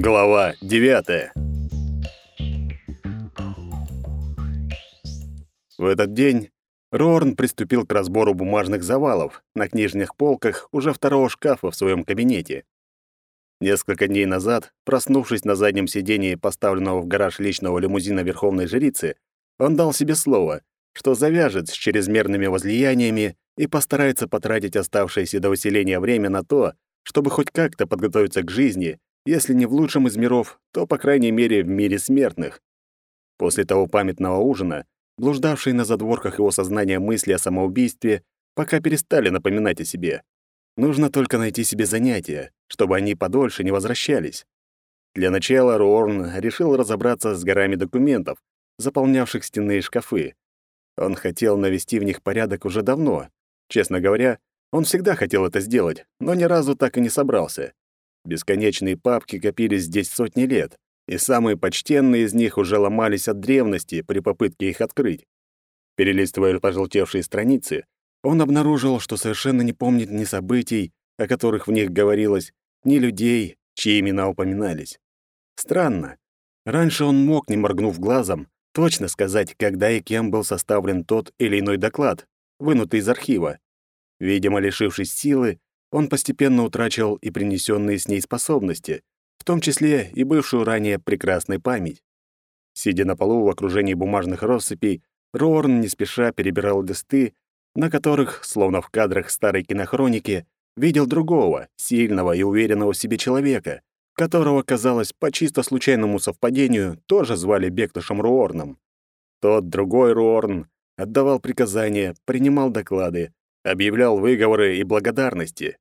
Глава 9. В этот день Рорн приступил к разбору бумажных завалов на книжных полках уже второго шкафа в своем кабинете. Несколько дней назад, проснувшись на заднем сидении поставленного в гараж личного лимузина верховной жрицы, он дал себе слово, что завяжет с чрезмерными возлияниями и постарается потратить оставшееся до выселения время на то, чтобы хоть как-то подготовиться к жизни если не в лучшем из миров, то, по крайней мере, в мире смертных. После того памятного ужина, блуждавшие на задворках его сознания мысли о самоубийстве пока перестали напоминать о себе. Нужно только найти себе занятия, чтобы они подольше не возвращались. Для начала Руорн решил разобраться с горами документов, заполнявших стенные шкафы. Он хотел навести в них порядок уже давно. Честно говоря, он всегда хотел это сделать, но ни разу так и не собрался. Бесконечные папки копились здесь сотни лет, и самые почтенные из них уже ломались от древности при попытке их открыть. Перелистывая пожелтевшие страницы, он обнаружил, что совершенно не помнит ни событий, о которых в них говорилось, ни людей, чьи имена упоминались. Странно. Раньше он мог, не моргнув глазом, точно сказать, когда и кем был составлен тот или иной доклад, вынутый из архива. Видимо, лишившись силы, он постепенно утрачивал и принесенные с ней способности, в том числе и бывшую ранее прекрасной память. Сидя на полу в окружении бумажных россыпей, Рорн не спеша перебирал листы, на которых, словно в кадрах старой кинохроники, видел другого, сильного и уверенного в себе человека, которого, казалось, по чисто случайному совпадению тоже звали Бектушем Руорном. Тот другой Руорн отдавал приказания, принимал доклады, объявлял выговоры и благодарности.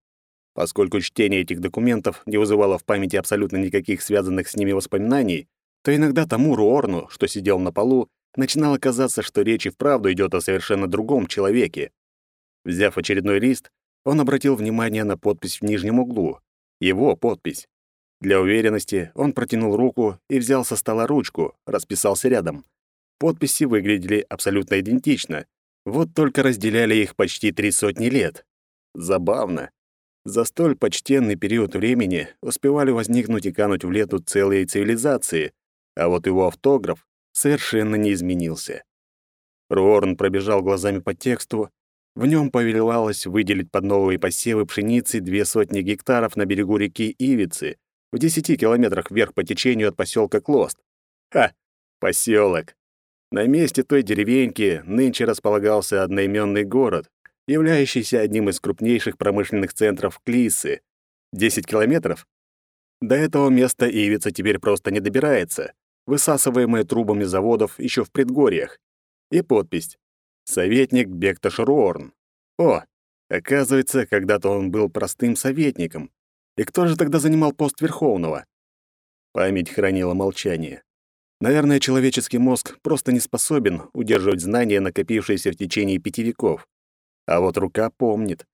Поскольку чтение этих документов не вызывало в памяти абсолютно никаких связанных с ними воспоминаний, то иногда тому Руорну, что сидел на полу, начинало казаться, что речь и вправду идет о совершенно другом человеке. Взяв очередной лист, он обратил внимание на подпись в нижнем углу. Его подпись. Для уверенности он протянул руку и взял со стола ручку, расписался рядом. Подписи выглядели абсолютно идентично, вот только разделяли их почти три сотни лет. Забавно. За столь почтенный период времени успевали возникнуть и кануть в лету целые цивилизации, а вот его автограф совершенно не изменился. Руорн пробежал глазами по тексту. В нем повелевалось выделить под новые посевы пшеницы две сотни гектаров на берегу реки Ивицы, в десяти километрах вверх по течению от поселка Клост. Ха! Поселок! На месте той деревеньки нынче располагался одноименный город, являющийся одним из крупнейших промышленных центров Клисы. 10 километров? До этого места Ивица теперь просто не добирается, высасываемая трубами заводов еще в предгорьях. И подпись «Советник Бекташ Руорн». О, оказывается, когда-то он был простым советником. И кто же тогда занимал пост Верховного? Память хранила молчание. Наверное, человеческий мозг просто не способен удерживать знания, накопившиеся в течение пяти веков. А вот рука помнит.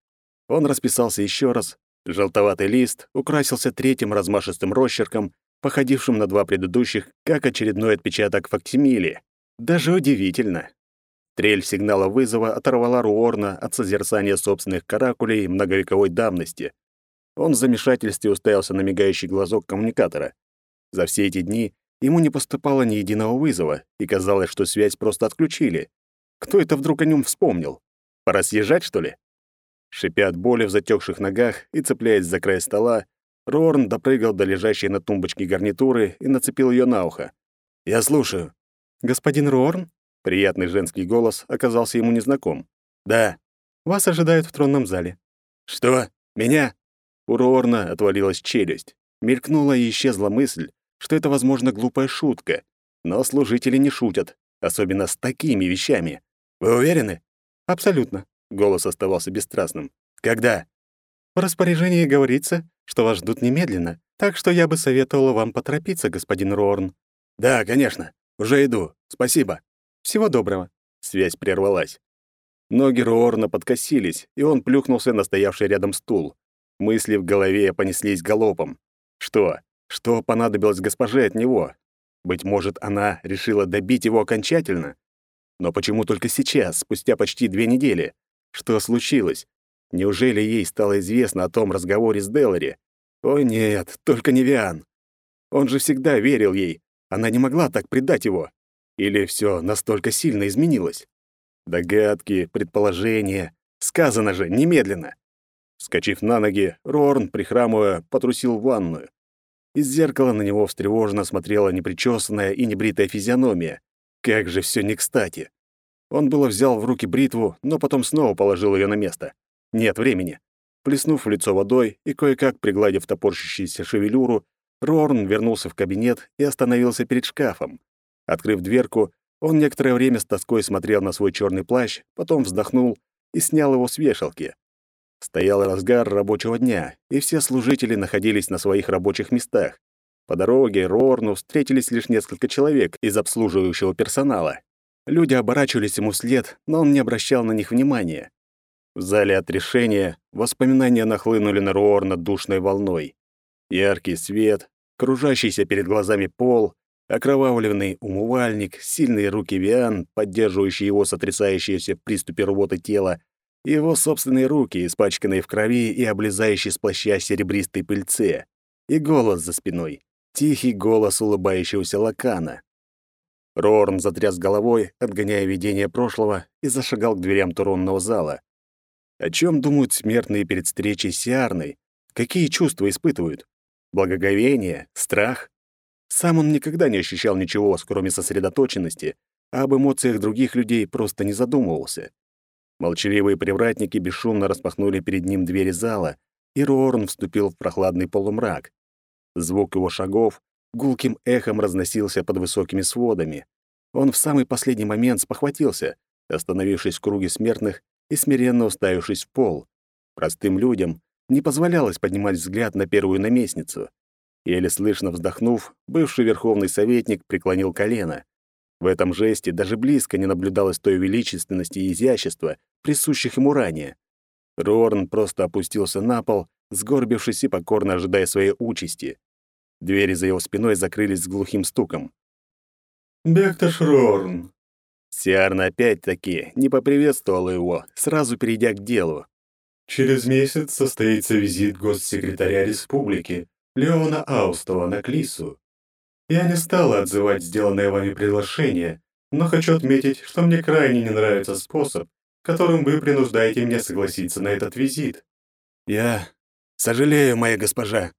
Он расписался еще раз. Желтоватый лист украсился третьим размашистым росчерком, походившим на два предыдущих, как очередной отпечаток фактимили. Даже удивительно. Трель сигнала вызова оторвала Руорна от созерцания собственных каракулей многовековой давности. Он в замешательстве уставился на мигающий глазок коммуникатора. За все эти дни Ему не поступало ни единого вызова, и казалось, что связь просто отключили. Кто это вдруг о нем вспомнил? Пора съезжать, что ли? Шипя от боли в затекших ногах и цепляясь за край стола, Рорн допрыгал до лежащей на тумбочке гарнитуры и нацепил ее на ухо. «Я слушаю». «Господин Рорн?» Приятный женский голос оказался ему незнаком. «Да». «Вас ожидают в тронном зале». «Что? Меня?» У Рорна отвалилась челюсть. Мелькнула и исчезла мысль, что это, возможно, глупая шутка. Но служители не шутят, особенно с такими вещами. Вы уверены? Абсолютно. Голос оставался бесстрастным. Когда? В распоряжении говорится, что вас ждут немедленно, так что я бы советовала вам поторопиться, господин Рорн. Да, конечно. Уже иду. Спасибо. Всего доброго. Связь прервалась. Ноги Рорна подкосились, и он плюхнулся на стоявший рядом стул. Мысли в голове понеслись галопом. Что, что понадобилось госпоже от него? Быть может, она решила добить его окончательно? Но почему только сейчас, спустя почти две недели? Что случилось? Неужели ей стало известно о том разговоре с Делари? О нет, только не Виан. Он же всегда верил ей. Она не могла так предать его. Или все настолько сильно изменилось? Догадки, предположения. Сказано же, немедленно. Скочив на ноги, Рорн, прихрамывая, потрусил в ванную. Из зеркала на него встревоженно смотрела непричесанная и небритая физиономия. Как же все не кстати. Он было взял в руки бритву, но потом снова положил ее на место. Нет времени. Плеснув в лицо водой и кое-как пригладив топорщащуюся шевелюру, Рорн вернулся в кабинет и остановился перед шкафом. Открыв дверку, он некоторое время с тоской смотрел на свой черный плащ, потом вздохнул и снял его с вешалки. Стоял разгар рабочего дня, и все служители находились на своих рабочих местах. По дороге Рорну встретились лишь несколько человек из обслуживающего персонала. Люди оборачивались ему вслед, но он не обращал на них внимания. В зале отрешения воспоминания нахлынули на Руорна душной волной. Яркий свет, кружащийся перед глазами пол, окровавленный умывальник, сильные руки Виан, поддерживающие его сотрясающиеся в приступе рвоты тела, его собственные руки, испачканные в крови и облезающие с плаща серебристой пыльце, и голос за спиной, тихий голос улыбающегося Лакана. Рорн затряс головой, отгоняя видение прошлого, и зашагал к дверям туронного зала. О чем думают смертные перед встречей с Сиарной? Какие чувства испытывают? Благоговение? Страх? Сам он никогда не ощущал ничего, кроме сосредоточенности, а об эмоциях других людей просто не задумывался. Молчаливые привратники бесшумно распахнули перед ним двери зала, и Рорн вступил в прохладный полумрак. Звук его шагов гулким эхом разносился под высокими сводами. Он в самый последний момент спохватился, остановившись в круге смертных и смиренно уставившись в пол. Простым людям не позволялось поднимать взгляд на первую наместницу. Еле слышно вздохнув, бывший верховный советник преклонил колено. В этом жесте даже близко не наблюдалось той величественности и изящества, присущих ему ранее. Рорн просто опустился на пол, сгорбившись и покорно ожидая своей участи. Двери за его спиной закрылись с глухим стуком. «Бекташ Рорн!» Сиарна опять-таки не поприветствовала его, сразу перейдя к делу. «Через месяц состоится визит госсекретаря республики Леона Аустова на Клису. Я не стала отзывать сделанное вами приглашение, но хочу отметить, что мне крайне не нравится способ, которым вы принуждаете меня согласиться на этот визит. Я сожалею, моя госпожа.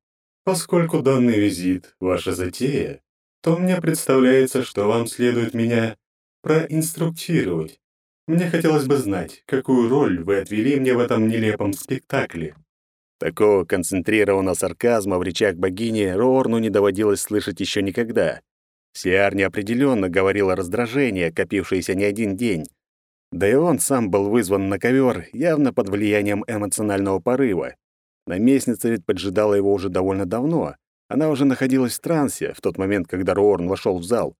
Поскольку данный визит — ваша затея, то мне представляется, что вам следует меня проинструктировать. Мне хотелось бы знать, какую роль вы отвели мне в этом нелепом спектакле. Такого концентрированного сарказма в речах богини Рорну не доводилось слышать еще никогда. Сиар неопределенно говорил о раздражении, копившееся не один день. Да и он сам был вызван на ковер, явно под влиянием эмоционального порыва. Наместница ведь поджидала его уже довольно давно. Она уже находилась в трансе в тот момент, когда Рорн вошел в зал.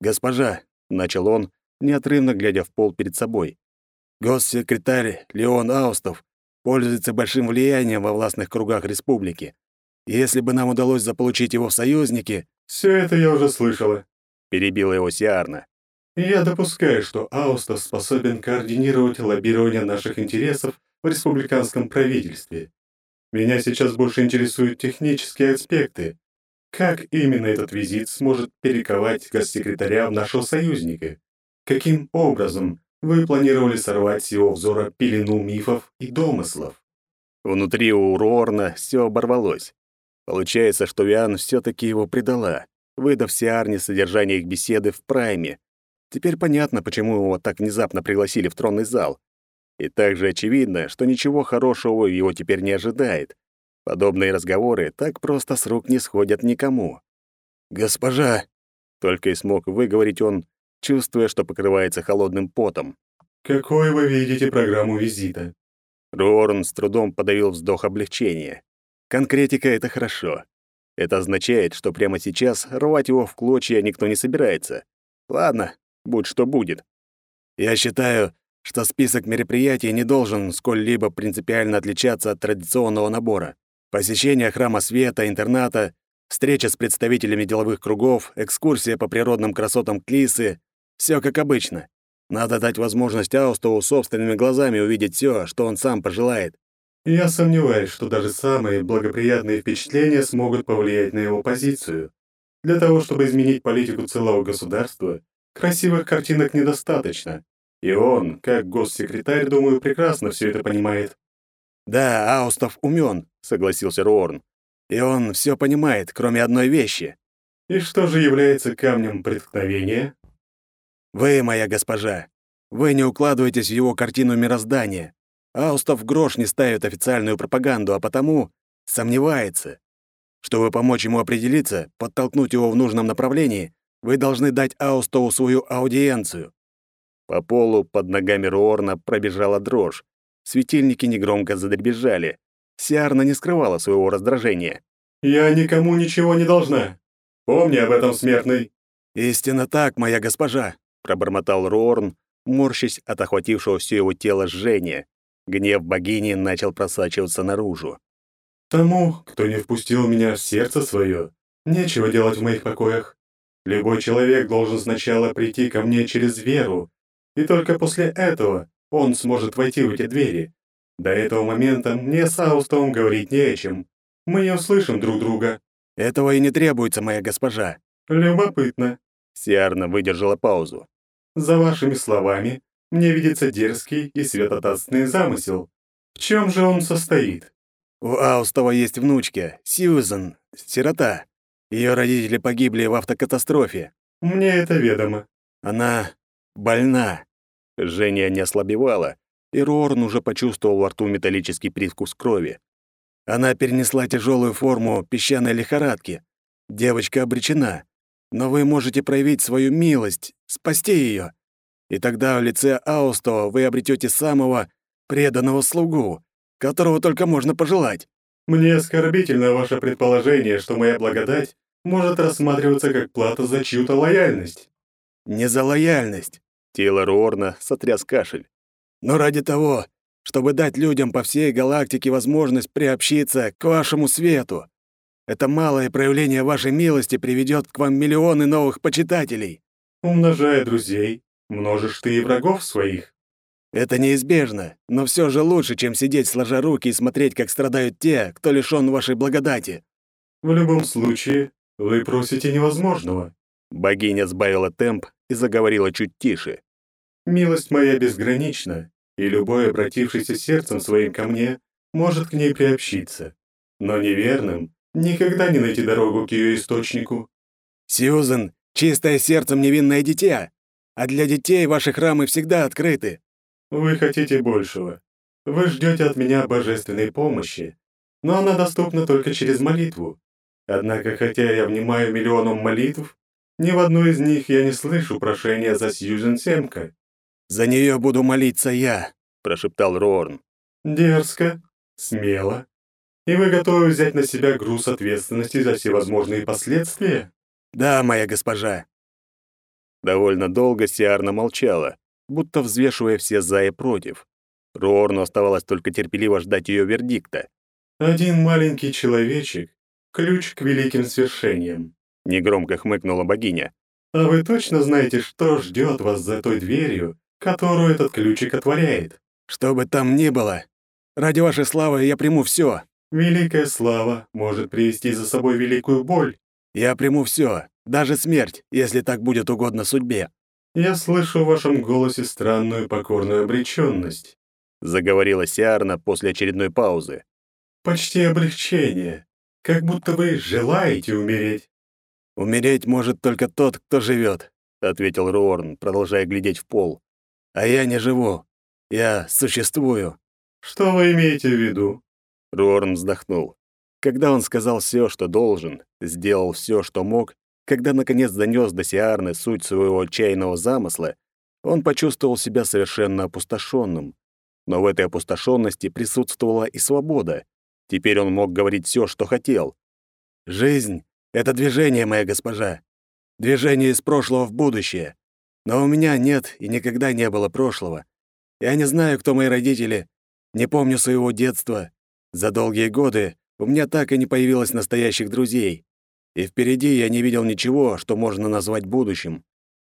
«Госпожа», — начал он, неотрывно глядя в пол перед собой, «госсекретарь Леон Аустов пользуется большим влиянием во властных кругах республики. Если бы нам удалось заполучить его в союзники...» «Все это я уже слышала», — перебила его Сиарна. «Я допускаю, что Аустов способен координировать лоббирование наших интересов в республиканском правительстве. Меня сейчас больше интересуют технические аспекты. Как именно этот визит сможет перековать госсекретаря в нашего союзника? Каким образом вы планировали сорвать с его взора пелену мифов и домыслов. Внутри у Рорна все оборвалось. Получается, что Виан все таки его предала, выдав Сиарне содержание их беседы в прайме. Теперь понятно, почему его так внезапно пригласили в тронный зал. И также очевидно, что ничего хорошего его теперь не ожидает. Подобные разговоры так просто с рук не сходят никому. «Госпожа!» — только и смог выговорить он, чувствуя, что покрывается холодным потом. «Какой вы видите программу визита?» Рорн с трудом подавил вздох облегчения. Конкретика — это хорошо. Это означает, что прямо сейчас рвать его в клочья никто не собирается. Ладно, будь что будет. Я считаю, что список мероприятий не должен сколь-либо принципиально отличаться от традиционного набора. Посещение храма света, интерната, встреча с представителями деловых кругов, экскурсия по природным красотам Клисы, все как обычно. Надо дать возможность Аустову собственными глазами увидеть все, что он сам пожелает. Я сомневаюсь, что даже самые благоприятные впечатления смогут повлиять на его позицию. Для того, чтобы изменить политику целого государства, красивых картинок недостаточно. И он, как госсекретарь, думаю, прекрасно все это понимает. «Да, Аустов умен», — согласился Руорн. «И он все понимает, кроме одной вещи». «И что же является камнем преткновения?» «Вы, моя госпожа, вы не укладываетесь в его картину мироздания. Аустов грош не ставит официальную пропаганду, а потому сомневается. Чтобы помочь ему определиться, подтолкнуть его в нужном направлении, вы должны дать Аустову свою аудиенцию». По полу под ногами Руорна пробежала дрожь. Светильники негромко задребезжали. Сиарна не скрывала своего раздражения. «Я никому ничего не должна. Помни об этом, смертный». «Истинно так, моя госпожа», — пробормотал Руорн, морщась от охватившего все его тело жжения. Гнев богини начал просачиваться наружу. «Тому, кто не впустил меня в сердце свое, нечего делать в моих покоях. Любой человек должен сначала прийти ко мне через веру, и только после этого он сможет войти в эти двери. До этого момента мне с Аустовым говорить не о чем. Мы не услышим друг друга». «Этого и не требуется, моя госпожа». «Любопытно». Сиарна выдержала паузу. «За вашими словами, мне видится дерзкий и святотатственный замысел. В чем же он состоит?» «У Аустова есть внучка, Сьюзен, сирота. Ее родители погибли в автокатастрофе». «Мне это ведомо». «Она больна». Женя не ослабевала, и Рорн уже почувствовал во рту металлический привкус крови. Она перенесла тяжелую форму песчаной лихорадки. Девочка обречена, но вы можете проявить свою милость, спасти ее. И тогда в лице Аустова вы обретете самого преданного слугу, которого только можно пожелать. Мне оскорбительно ваше предположение, что моя благодать может рассматриваться как плата за чью-то лояльность. Не за лояльность. Тело Руорна сотряс кашель. Но ради того, чтобы дать людям по всей галактике возможность приобщиться к вашему свету. Это малое проявление вашей милости приведет к вам миллионы новых почитателей. Умножая друзей, множишь ты и врагов своих. Это неизбежно, но все же лучше, чем сидеть сложа руки и смотреть, как страдают те, кто лишён вашей благодати. В любом случае, вы просите невозможного. Богиня сбавила темп и заговорила чуть тише. Милость моя безгранична, и любой, обратившийся сердцем своим ко мне, может к ней приобщиться. Но неверным никогда не найти дорогу к ее источнику. Сьюзен, чистое сердцем невинное дитя, а для детей ваши храмы всегда открыты. Вы хотите большего. Вы ждете от меня божественной помощи, но она доступна только через молитву. Однако, хотя я внимаю миллионам молитв, ни в одной из них я не слышу прошения за Сьюзен Семка. «За нее буду молиться я», — прошептал Рорн. «Дерзко, смело. И вы готовы взять на себя груз ответственности за всевозможные последствия?» «Да, моя госпожа». Довольно долго Сиарна молчала, будто взвешивая все «за» и «против». Рорну оставалось только терпеливо ждать ее вердикта. «Один маленький человечек — ключ к великим свершениям», — негромко хмыкнула богиня. «А вы точно знаете, что ждет вас за той дверью, которую этот ключик отворяет. Что бы там ни было, ради вашей славы я приму все. Великая слава может привести за собой великую боль. Я приму все, даже смерть, если так будет угодно судьбе. Я слышу в вашем голосе странную покорную обреченность, заговорила Сиарна после очередной паузы. Почти облегчение, как будто вы желаете умереть. Умереть может только тот, кто живет, ответил Руорн, продолжая глядеть в пол. А я не живу. Я существую. Что вы имеете в виду? Руорн вздохнул. Когда он сказал все, что должен, сделал все, что мог, когда наконец донес до Сиарны суть своего отчаянного замысла, он почувствовал себя совершенно опустошенным. Но в этой опустошенности присутствовала и свобода. Теперь он мог говорить все, что хотел. «Жизнь — это движение, моя госпожа. Движение из прошлого в будущее. Но у меня нет и никогда не было прошлого. Я не знаю, кто мои родители, не помню своего детства. За долгие годы у меня так и не появилось настоящих друзей. И впереди я не видел ничего, что можно назвать будущим.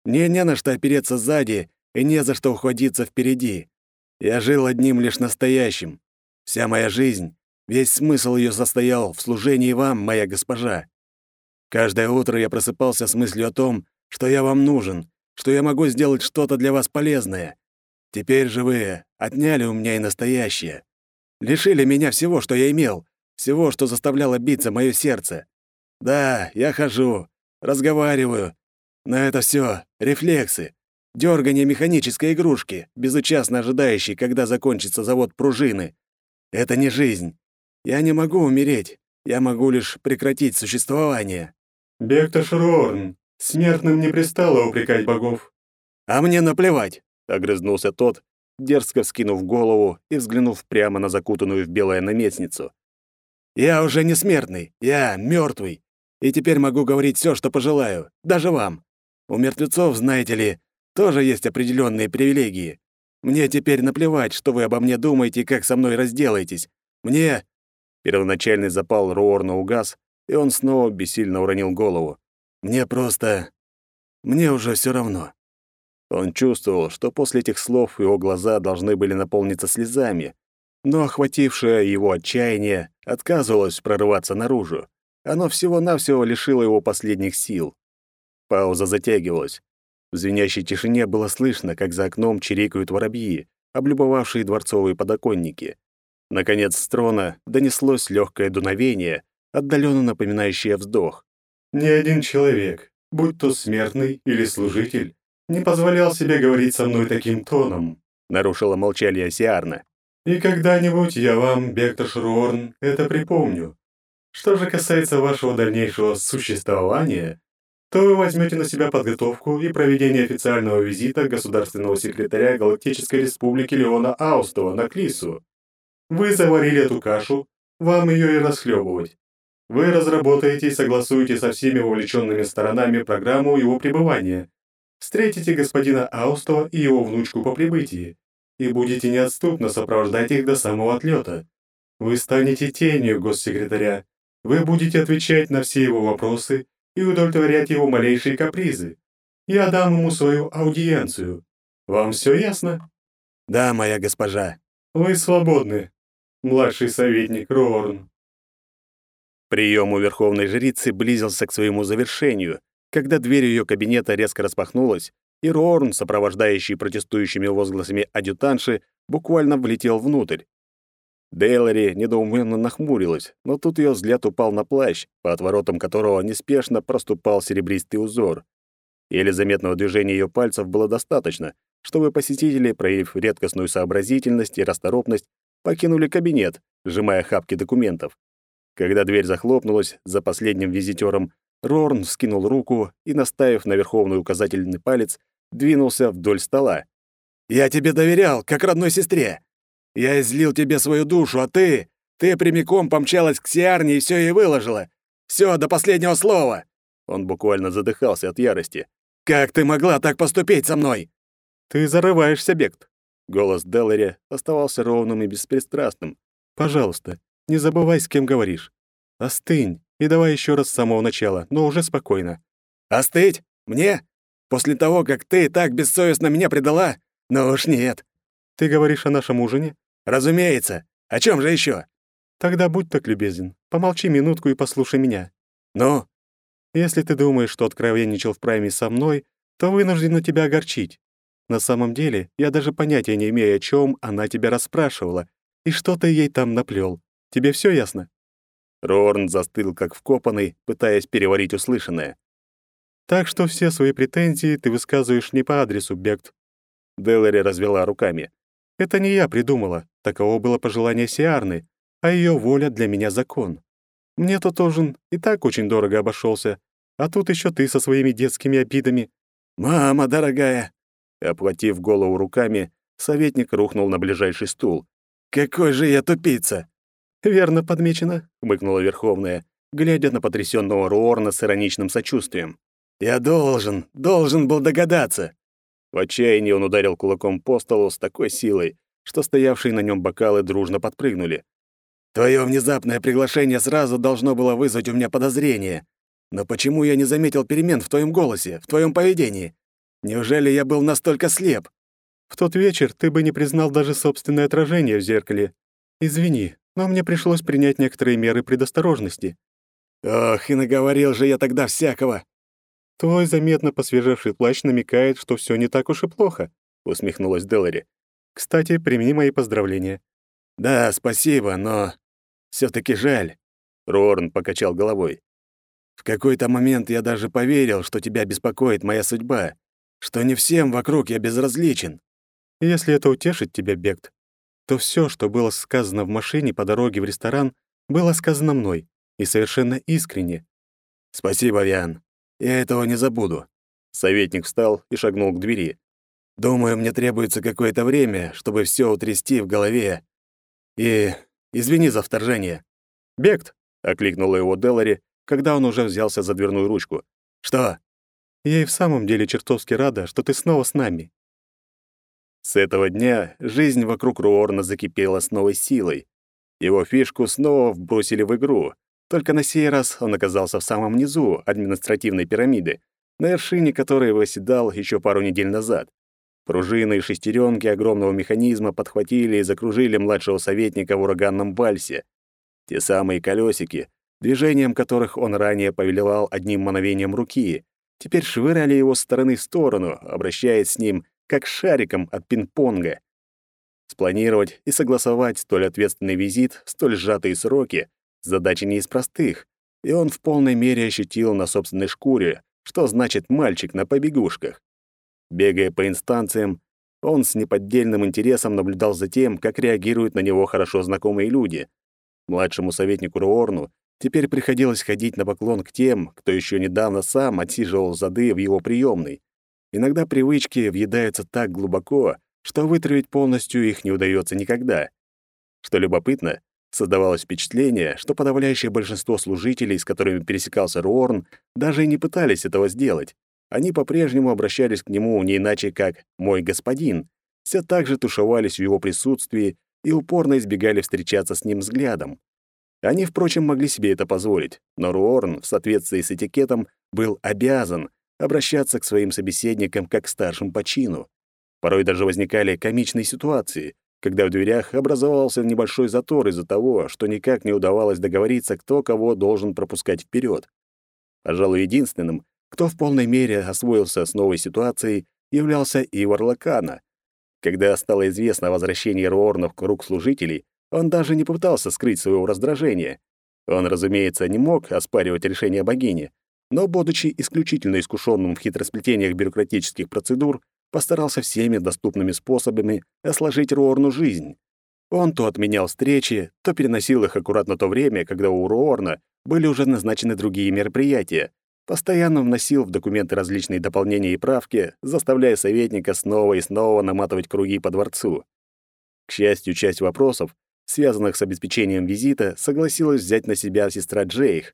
Мне не на что опереться сзади и не за что уходиться впереди. Я жил одним лишь настоящим. Вся моя жизнь, весь смысл ее состоял в служении вам, моя госпожа. Каждое утро я просыпался с мыслью о том, что я вам нужен, что я могу сделать что-то для вас полезное. Теперь же вы отняли у меня и настоящее. Лишили меня всего, что я имел, всего, что заставляло биться моё сердце. Да, я хожу, разговариваю, но это всё рефлексы, дёргание механической игрушки, безучастно ожидающей, когда закончится завод пружины. Это не жизнь. Я не могу умереть. Я могу лишь прекратить существование. Бекташ Рорн, смертным не пристало упрекать богов. А мне наплевать, огрызнулся тот, дерзко вскинув голову и взглянув прямо на закутанную в белое наместницу. Я уже не смертный, я мертвый, и теперь могу говорить все, что пожелаю, даже вам. У мертвецов, знаете ли, тоже есть определенные привилегии. Мне теперь наплевать, что вы обо мне думаете и как со мной разделаетесь. Мне Первоначальный запал Руорна угас, и он снова бессильно уронил голову. Мне просто мне уже все равно. Он чувствовал, что после этих слов его глаза должны были наполниться слезами, но охватившее его отчаяние отказывалось прорываться наружу. Оно всего-навсего лишило его последних сил. Пауза затягивалась. В звенящей тишине было слышно, как за окном чирикают воробьи, облюбовавшие дворцовые подоконники. Наконец с трона донеслось легкое дуновение, отдаленно напоминающее вздох. «Ни один человек, будь то смертный или служитель, не позволял себе говорить со мной таким тоном», — нарушила молчание Сиарна. И когда-нибудь я вам, Бектор Шруорн, это припомню. Что же касается вашего дальнейшего существования, то вы возьмете на себя подготовку и проведение официального визита государственного секретаря Галактической Республики Леона Аустова на Клису. Вы заварили эту кашу, вам ее и расхлебывать. Вы разработаете и согласуете со всеми вовлеченными сторонами программу его пребывания. Встретите господина Аустова и его внучку по прибытии и будете неотступно сопровождать их до самого отлета. Вы станете тенью госсекретаря. Вы будете отвечать на все его вопросы и удовлетворять его малейшие капризы. Я дам ему свою аудиенцию. Вам все ясно? Да, моя госпожа. Вы свободны, младший советник Рорн. Прием у верховной жрицы близился к своему завершению, когда дверь ее кабинета резко распахнулась, и Рорн, сопровождающий протестующими возгласами адъютанши, буквально влетел внутрь. Дейлори недоуменно нахмурилась, но тут ее взгляд упал на плащ, по отворотам которого неспешно проступал серебристый узор. Еле заметного движения ее пальцев было достаточно, чтобы посетители, проявив редкостную сообразительность и расторопность, покинули кабинет, сжимая хапки документов. Когда дверь захлопнулась за последним визитером, Рорн вскинул руку и, наставив на верховный указательный палец, двинулся вдоль стола. «Я тебе доверял, как родной сестре. Я излил тебе свою душу, а ты... Ты прямиком помчалась к Сиарне и все ей выложила. Все до последнего слова!» Он буквально задыхался от ярости. «Как ты могла так поступить со мной?» «Ты зарываешься, Бект». Голос Деллари оставался ровным и беспристрастным. «Пожалуйста, не забывай, с кем говоришь. Остынь и давай еще раз с самого начала, но уже спокойно». «Остыть? Мне? После того, как ты так бессовестно меня предала? Ну уж нет. Ты говоришь о нашем ужине? Разумеется. О чем же еще? Тогда будь так любезен, помолчи минутку и послушай меня. Ну? Если ты думаешь, что откровенничал в прайме со мной, то вынуждена тебя огорчить. На самом деле, я даже понятия не имею, о чем она тебя расспрашивала, и что ты ей там наплел. Тебе все ясно?» Рорн застыл, как вкопанный, пытаясь переварить услышанное. Так что все свои претензии ты высказываешь не по адресу, Бект. Делари развела руками. Это не я придумала, таково было пожелание Сиарны, а ее воля для меня закон. Мне тот ужин и так очень дорого обошелся, а тут еще ты со своими детскими обидами. Мама дорогая, оплатив голову руками, советник рухнул на ближайший стул. Какой же я тупица! Верно подмечено, хмыкнула Верховная, глядя на потрясенного Руорна с ироничным сочувствием. Я должен, должен был догадаться. В отчаянии он ударил кулаком по столу с такой силой, что стоявшие на нем бокалы дружно подпрыгнули. Твое внезапное приглашение сразу должно было вызвать у меня подозрение. Но почему я не заметил перемен в твоем голосе, в твоем поведении? Неужели я был настолько слеп? В тот вечер ты бы не признал даже собственное отражение в зеркале. Извини, но мне пришлось принять некоторые меры предосторожности. Ох, и наговорил же я тогда всякого. Твой заметно посвежевший плащ намекает, что все не так уж и плохо, усмехнулась Делари. Кстати, прими мои поздравления. Да, спасибо, но все таки жаль. Рорн покачал головой. В какой-то момент я даже поверил, что тебя беспокоит моя судьба, что не всем вокруг я безразличен. Если это утешит тебя, Бект, то все, что было сказано в машине по дороге в ресторан, было сказано мной, и совершенно искренне. Спасибо, Виан. Я этого не забуду. Советник встал и шагнул к двери. Думаю, мне требуется какое-то время, чтобы все утрясти в голове. И извини за вторжение. Бект, окликнула его Делари, когда он уже взялся за дверную ручку. Что? Я и в самом деле чертовски рада, что ты снова с нами. С этого дня жизнь вокруг Руорна закипела с новой силой. Его фишку снова вбросили в игру, только на сей раз он оказался в самом низу административной пирамиды, на вершине которой восседал еще пару недель назад. Пружины и шестеренки огромного механизма подхватили и закружили младшего советника в ураганном вальсе. Те самые колесики, движением которых он ранее повелевал одним мановением руки, теперь швыряли его с стороны в сторону, обращаясь с ним как шариком от пинг-понга. Спланировать и согласовать столь ответственный визит в столь сжатые сроки Задача не из простых, и он в полной мере ощутил на собственной шкуре, что значит мальчик на побегушках. Бегая по инстанциям, он с неподдельным интересом наблюдал за тем, как реагируют на него хорошо знакомые люди. Младшему советнику Руорну теперь приходилось ходить на поклон к тем, кто еще недавно сам отсиживал зады в его приемной. Иногда привычки въедаются так глубоко, что вытравить полностью их не удается никогда. Что любопытно, Создавалось впечатление, что подавляющее большинство служителей, с которыми пересекался Руорн, даже и не пытались этого сделать. Они по-прежнему обращались к нему не иначе, как «мой господин», все так же тушевались в его присутствии и упорно избегали встречаться с ним взглядом. Они, впрочем, могли себе это позволить, но Руорн, в соответствии с этикетом, был обязан обращаться к своим собеседникам как к старшим по чину. Порой даже возникали комичные ситуации, когда в дверях образовался небольшой затор из-за того, что никак не удавалось договориться, кто кого должен пропускать вперед. Пожалуй, единственным, кто в полной мере освоился с новой ситуацией, являлся Ивар Лакана. Когда стало известно о возвращении Руорна в круг служителей, он даже не попытался скрыть своего раздражения. Он, разумеется, не мог оспаривать решение богини, но, будучи исключительно искушенным в хитросплетениях бюрократических процедур, постарался всеми доступными способами осложить Руорну жизнь. Он то отменял встречи, то переносил их аккуратно то время, когда у Руорна были уже назначены другие мероприятия, постоянно вносил в документы различные дополнения и правки, заставляя советника снова и снова наматывать круги по дворцу. К счастью, часть вопросов, связанных с обеспечением визита, согласилась взять на себя сестра Джейх.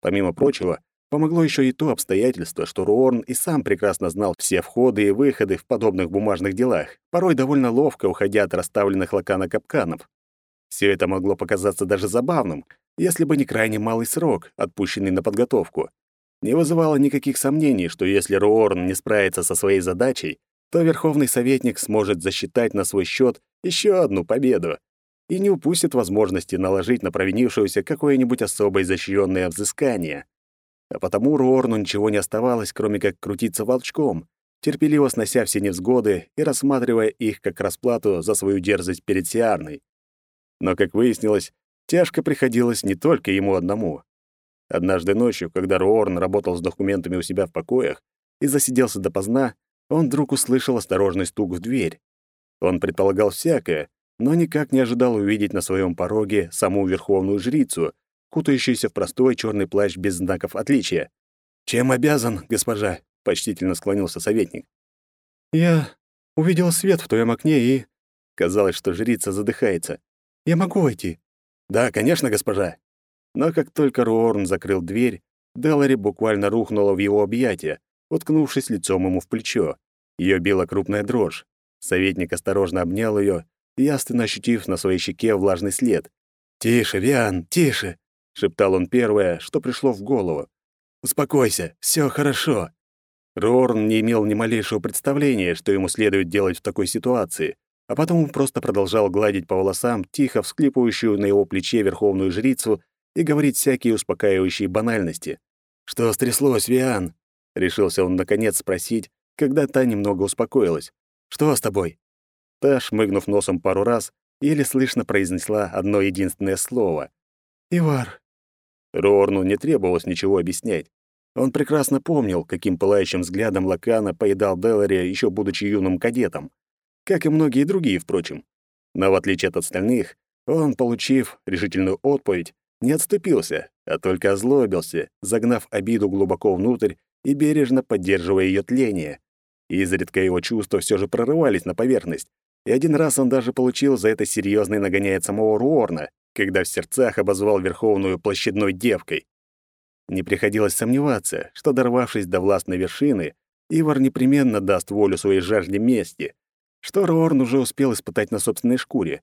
Помимо прочего, Помогло еще и то обстоятельство, что Руорн и сам прекрасно знал все входы и выходы в подобных бумажных делах, порой довольно ловко уходя от расставленных лакана капканов. Все это могло показаться даже забавным, если бы не крайне малый срок, отпущенный на подготовку. Не вызывало никаких сомнений, что если Руорн не справится со своей задачей, то Верховный Советник сможет засчитать на свой счет еще одну победу и не упустит возможности наложить на провинившегося какое-нибудь особое изощренное взыскание. А потому Руорну ничего не оставалось, кроме как крутиться волчком, терпеливо снося все невзгоды и рассматривая их как расплату за свою дерзость перед Сиарной. Но, как выяснилось, тяжко приходилось не только ему одному. Однажды ночью, когда Руорн работал с документами у себя в покоях и засиделся допоздна, он вдруг услышал осторожный стук в дверь. Он предполагал всякое, но никак не ожидал увидеть на своем пороге саму верховную жрицу, кутающийся в простой черный плащ без знаков отличия. «Чем обязан, госпожа?» — почтительно склонился советник. «Я увидел свет в твоем окне и...» Казалось, что жрица задыхается. «Я могу войти?» «Да, конечно, госпожа». Но как только Руорн закрыл дверь, Делари буквально рухнула в его объятия, уткнувшись лицом ему в плечо. Ее била крупная дрожь. Советник осторожно обнял ее, ясно ощутив на своей щеке влажный след. «Тише, Виан, тише!» Шептал он первое, что пришло в голову. Успокойся, все хорошо. Рорн не имел ни малейшего представления, что ему следует делать в такой ситуации, а потом просто продолжал гладить по волосам тихо всклипывающую на его плече верховную жрицу и говорить всякие успокаивающие банальности. «Что стряслось, Виан?» — решился он наконец спросить, когда та немного успокоилась. «Что с тобой?» Та, шмыгнув носом пару раз, еле слышно произнесла одно единственное слово. «Ивар». Рорну не требовалось ничего объяснять. Он прекрасно помнил, каким пылающим взглядом Лакана поедал Делари еще будучи юным кадетом. Как и многие другие, впрочем. Но в отличие от остальных, он, получив решительную отповедь, не отступился, а только озлобился, загнав обиду глубоко внутрь и бережно поддерживая ее тление. Изредка его чувства все же прорывались на поверхность, и один раз он даже получил за это серьезный нагоняет самого Руорна, когда в сердцах обозвал Верховную площадной девкой. Не приходилось сомневаться, что, дорвавшись до властной вершины, Ивар непременно даст волю своей жажде мести, что Руорн уже успел испытать на собственной шкуре.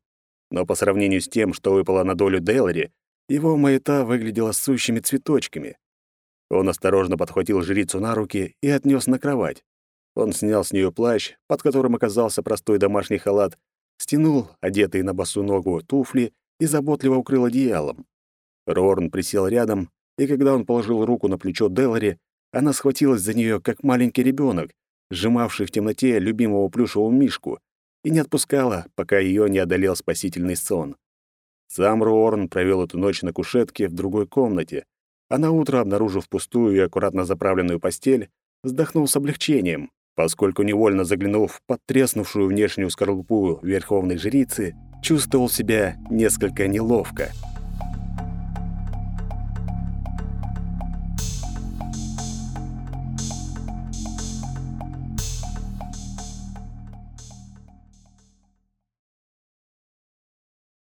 Но по сравнению с тем, что выпало на долю Делари, его маята выглядела сущими цветочками. Он осторожно подхватил жрицу на руки и отнес на кровать. Он снял с нее плащ, под которым оказался простой домашний халат, стянул одетые на босу ногу туфли и заботливо укрыл одеялом. Рорн присел рядом, и когда он положил руку на плечо Делари, она схватилась за нее, как маленький ребенок, сжимавший в темноте любимого плюшевого мишку, и не отпускала, пока ее не одолел спасительный сон. Сам Руорн провел эту ночь на кушетке в другой комнате, а на утро, обнаружив пустую и аккуратно заправленную постель, вздохнул с облегчением, поскольку невольно заглянув в подтреснувшую внешнюю скорлупу верховной жрицы, чувствовал себя несколько неловко.